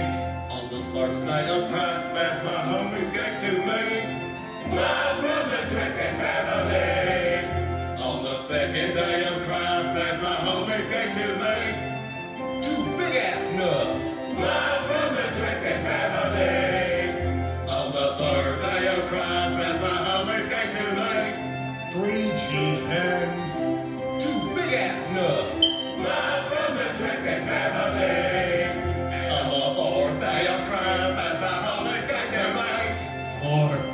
On the dark side of Christmas, my homies got too many. more.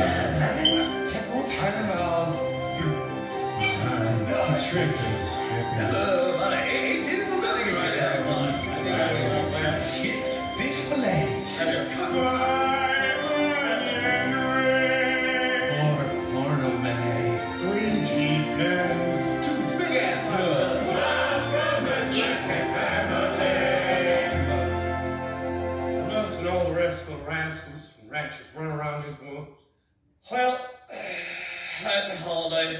I'm go tighter the. Well, happy holiday.